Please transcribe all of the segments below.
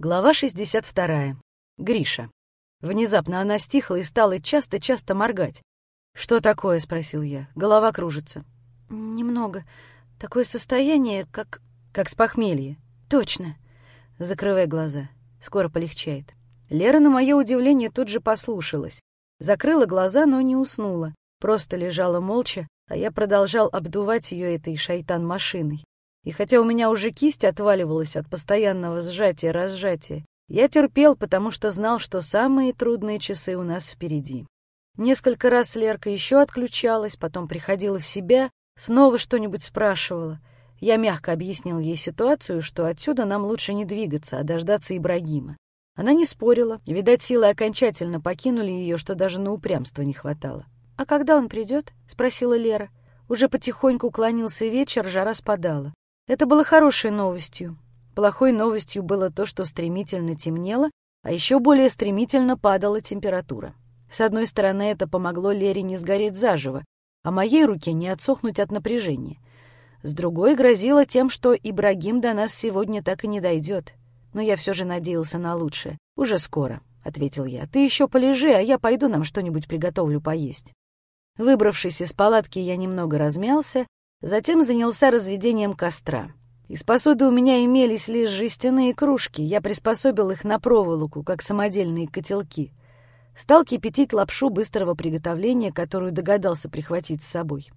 Глава 62. Гриша. Внезапно она стихла и стала часто-часто моргать. «Что такое?» — спросил я. Голова кружится. «Немного. Такое состояние, как...» «Как с похмелья». «Точно». Закрывай глаза. Скоро полегчает. Лера, на мое удивление, тут же послушалась. Закрыла глаза, но не уснула. Просто лежала молча, а я продолжал обдувать ее этой шайтан-машиной. И хотя у меня уже кисть отваливалась от постоянного сжатия-разжатия, я терпел, потому что знал, что самые трудные часы у нас впереди. Несколько раз Лерка еще отключалась, потом приходила в себя, снова что-нибудь спрашивала. Я мягко объяснил ей ситуацию, что отсюда нам лучше не двигаться, а дождаться Ибрагима. Она не спорила, видать, силы окончательно покинули ее, что даже на упрямство не хватало. «А когда он придет?» — спросила Лера. Уже потихоньку клонился вечер, жара спадала. Это было хорошей новостью. Плохой новостью было то, что стремительно темнело, а еще более стремительно падала температура. С одной стороны, это помогло Лере не сгореть заживо, а моей руке не отсохнуть от напряжения. С другой грозило тем, что Ибрагим до нас сегодня так и не дойдет. Но я все же надеялся на лучшее. «Уже скоро», — ответил я. «Ты еще полежи, а я пойду нам что-нибудь приготовлю поесть». Выбравшись из палатки, я немного размялся Затем занялся разведением костра. Из посуды у меня имелись лишь жестяные кружки, я приспособил их на проволоку, как самодельные котелки. Стал кипятить лапшу быстрого приготовления, которую догадался прихватить с собой.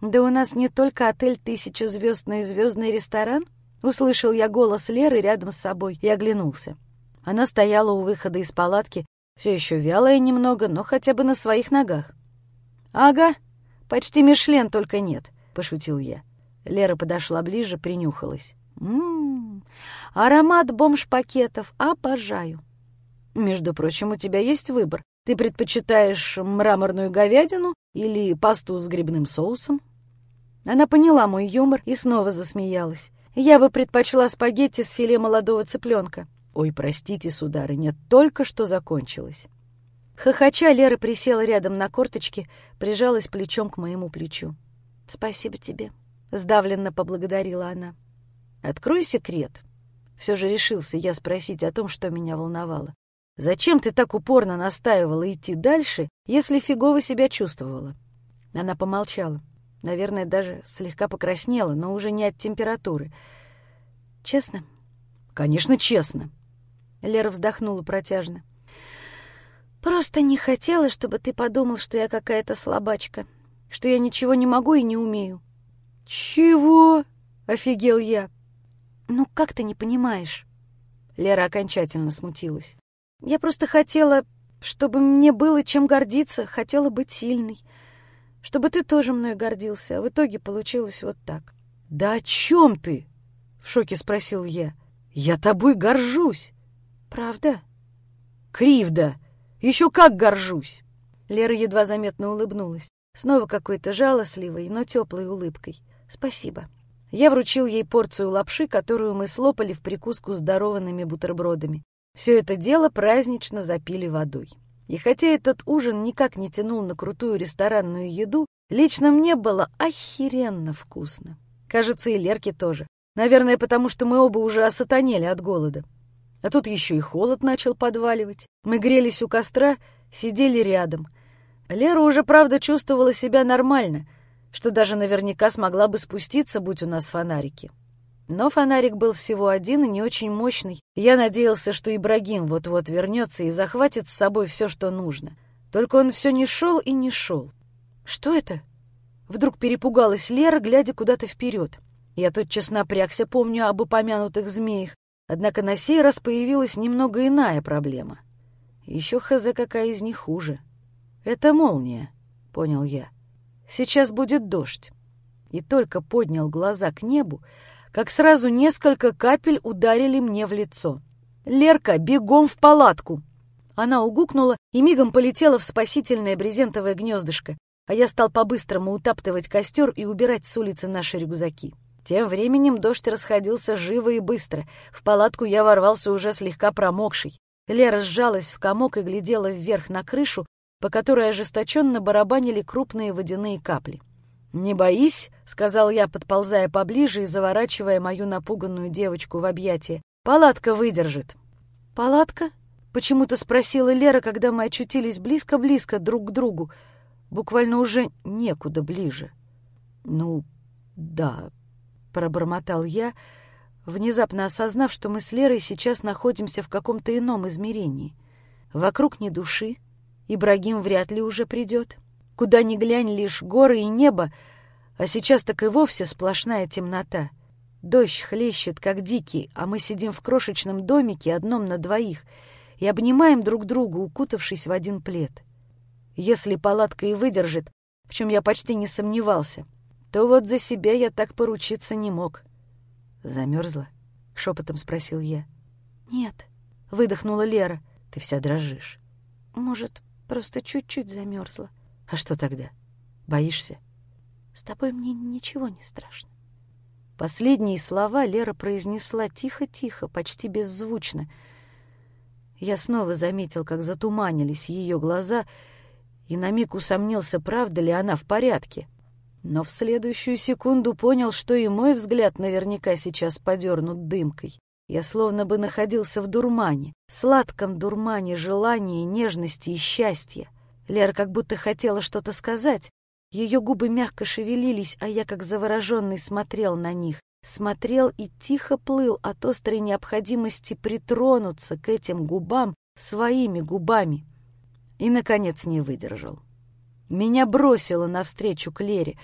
«Да у нас не только отель «Тысяча звезд», но и звездный ресторан?» Услышал я голос Леры рядом с собой и оглянулся. Она стояла у выхода из палатки, все еще вялая немного, но хотя бы на своих ногах. «Ага, почти Мишлен, только нет. — пошутил я. Лера подошла ближе, принюхалась. «М-м-м, аромат бомж-пакетов, обожаю!» «Между прочим, у тебя есть выбор. Ты предпочитаешь мраморную говядину или пасту с грибным соусом?» Она поняла мой юмор и снова засмеялась. «Я бы предпочла спагетти с филе молодого цыпленка». «Ой, простите, сударыня, только что закончилось». Хохоча, Лера присела рядом на корточки, прижалась плечом к моему плечу. «Спасибо тебе», — сдавленно поблагодарила она. «Открой секрет». Все же решился я спросить о том, что меня волновало. «Зачем ты так упорно настаивала идти дальше, если фигово себя чувствовала?» Она помолчала. Наверное, даже слегка покраснела, но уже не от температуры. «Честно?» «Конечно, честно». Лера вздохнула протяжно. «Просто не хотела, чтобы ты подумал, что я какая-то слабачка что я ничего не могу и не умею. «Чего?» — офигел я. «Ну, как ты не понимаешь?» Лера окончательно смутилась. «Я просто хотела, чтобы мне было чем гордиться, хотела быть сильной, чтобы ты тоже мной гордился, а в итоге получилось вот так». «Да о чем ты?» — в шоке спросил я. «Я тобой горжусь». «Правда?» «Кривда! Еще как горжусь!» Лера едва заметно улыбнулась. Снова какой-то жалостливой, но теплой улыбкой. «Спасибо». Я вручил ей порцию лапши, которую мы слопали в прикуску здорованными бутербродами. Все это дело празднично запили водой. И хотя этот ужин никак не тянул на крутую ресторанную еду, лично мне было охеренно вкусно. Кажется, и Лерке тоже. Наверное, потому что мы оба уже осатанели от голода. А тут еще и холод начал подваливать. Мы грелись у костра, сидели рядом — Лера уже, правда, чувствовала себя нормально, что даже наверняка смогла бы спуститься, будь у нас фонарики. Но фонарик был всего один и не очень мощный. Я надеялся, что Ибрагим вот-вот вернется и захватит с собой все, что нужно. Только он все не шел и не шел. «Что это?» Вдруг перепугалась Лера, глядя куда-то вперед. Я тотчас напрягся, помню об упомянутых змеях. Однако на сей раз появилась немного иная проблема. Еще хз какая из них хуже. «Это молния», — понял я. «Сейчас будет дождь». И только поднял глаза к небу, как сразу несколько капель ударили мне в лицо. «Лерка, бегом в палатку!» Она угукнула и мигом полетела в спасительное брезентовое гнездышко, а я стал по-быстрому утаптывать костер и убирать с улицы наши рюкзаки. Тем временем дождь расходился живо и быстро. В палатку я ворвался уже слегка промокший. Лера сжалась в комок и глядела вверх на крышу, по которой ожесточенно барабанили крупные водяные капли. «Не боись», — сказал я, подползая поближе и заворачивая мою напуганную девочку в объятия. «Палатка выдержит». «Палатка?» — почему-то спросила Лера, когда мы очутились близко-близко друг к другу, буквально уже некуда ближе. «Ну, да», — пробормотал я, внезапно осознав, что мы с Лерой сейчас находимся в каком-то ином измерении. Вокруг ни души, Ибрагим вряд ли уже придет. Куда ни глянь, лишь горы и небо, а сейчас так и вовсе сплошная темнота. Дождь хлещет, как дикий, а мы сидим в крошечном домике, одном на двоих, и обнимаем друг друга, укутавшись в один плед. Если палатка и выдержит, в чем я почти не сомневался, то вот за себя я так поручиться не мог. «Замерзла?» — шепотом спросил я. «Нет», — выдохнула Лера. «Ты вся дрожишь». «Может, просто чуть-чуть замерзла». «А что тогда? Боишься?» «С тобой мне ничего не страшно». Последние слова Лера произнесла тихо-тихо, почти беззвучно. Я снова заметил, как затуманились ее глаза, и на миг усомнился, правда ли она в порядке. Но в следующую секунду понял, что и мой взгляд наверняка сейчас подернут дымкой. Я словно бы находился в дурмане, сладком дурмане желания, нежности и счастья. Лера как будто хотела что-то сказать, ее губы мягко шевелились, а я, как завороженный, смотрел на них. Смотрел и тихо плыл от острой необходимости притронуться к этим губам своими губами. И, наконец, не выдержал. Меня бросило навстречу к Лере,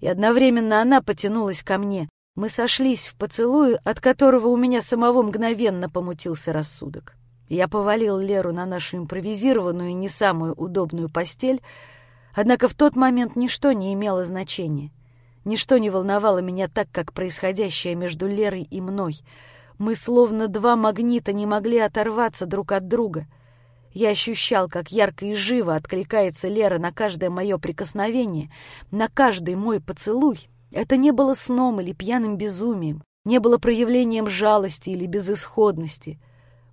и одновременно она потянулась ко мне. Мы сошлись в поцелую, от которого у меня самого мгновенно помутился рассудок. Я повалил Леру на нашу импровизированную не самую удобную постель, Однако в тот момент ничто не имело значения. Ничто не волновало меня так, как происходящее между Лерой и мной. Мы словно два магнита не могли оторваться друг от друга. Я ощущал, как ярко и живо откликается Лера на каждое мое прикосновение, на каждый мой поцелуй. Это не было сном или пьяным безумием, не было проявлением жалости или безысходности.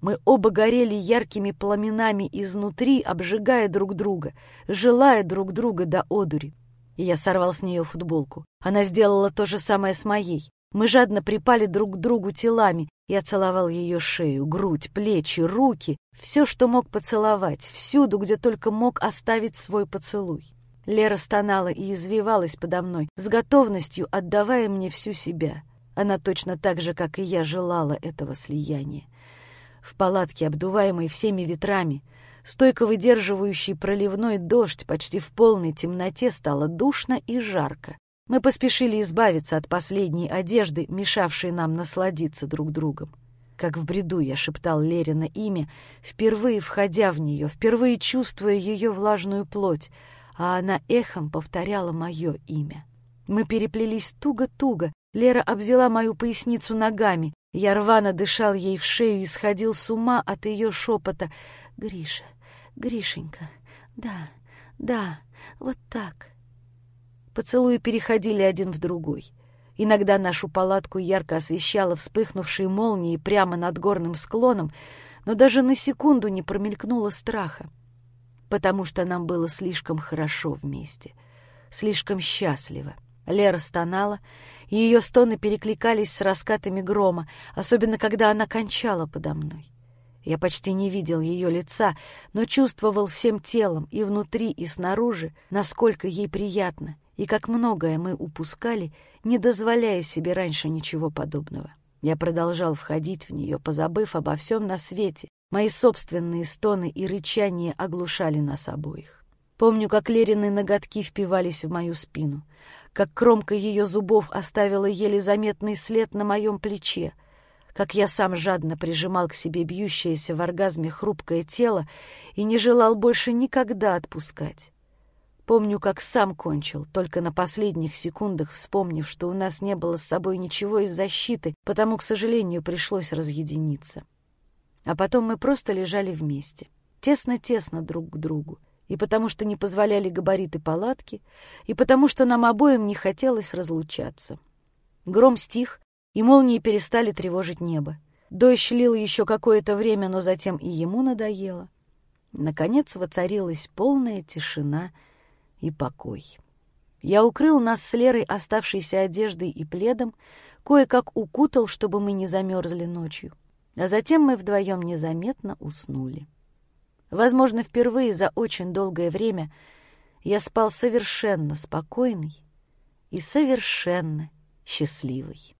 Мы оба горели яркими пламенами изнутри, обжигая друг друга, желая друг друга до одури. И я сорвал с нее футболку. Она сделала то же самое с моей. Мы жадно припали друг к другу телами. Я целовал ее шею, грудь, плечи, руки, все, что мог поцеловать, всюду, где только мог оставить свой поцелуй. Лера стонала и извивалась подо мной, с готовностью отдавая мне всю себя. Она точно так же, как и я, желала этого слияния в палатке, обдуваемой всеми ветрами, стойко выдерживающей проливной дождь почти в полной темноте, стало душно и жарко. Мы поспешили избавиться от последней одежды, мешавшей нам насладиться друг другом. Как в бреду я шептал Лерина имя, впервые входя в нее, впервые чувствуя ее влажную плоть, а она эхом повторяла мое имя. Мы переплелись туго-туго, Лера обвела мою поясницу ногами, я рвано дышал ей в шею и сходил с ума от ее шепота. «Гриша, Гришенька, да, да, вот так». Поцелуи переходили один в другой. Иногда нашу палатку ярко освещала вспыхнувшие молнии прямо над горным склоном, но даже на секунду не промелькнуло страха, потому что нам было слишком хорошо вместе, слишком счастливо. Лера стонала, и ее стоны перекликались с раскатами грома, особенно когда она кончала подо мной. Я почти не видел ее лица, но чувствовал всем телом, и внутри, и снаружи, насколько ей приятно, и как многое мы упускали, не дозволяя себе раньше ничего подобного. Я продолжал входить в нее, позабыв обо всем на свете. Мои собственные стоны и рычания оглушали нас обоих. Помню, как Лерины ноготки впивались в мою спину — как кромка ее зубов оставила еле заметный след на моем плече, как я сам жадно прижимал к себе бьющееся в оргазме хрупкое тело и не желал больше никогда отпускать. Помню, как сам кончил, только на последних секундах вспомнив, что у нас не было с собой ничего из защиты, потому, к сожалению, пришлось разъединиться. А потом мы просто лежали вместе, тесно-тесно друг к другу, и потому что не позволяли габариты палатки, и потому что нам обоим не хотелось разлучаться. Гром стих, и молнии перестали тревожить небо. Дождь лил еще какое-то время, но затем и ему надоело. Наконец воцарилась полная тишина и покой. Я укрыл нас с Лерой оставшейся одеждой и пледом, кое-как укутал, чтобы мы не замерзли ночью. А затем мы вдвоем незаметно уснули. Возможно, впервые за очень долгое время я спал совершенно спокойный и совершенно счастливый.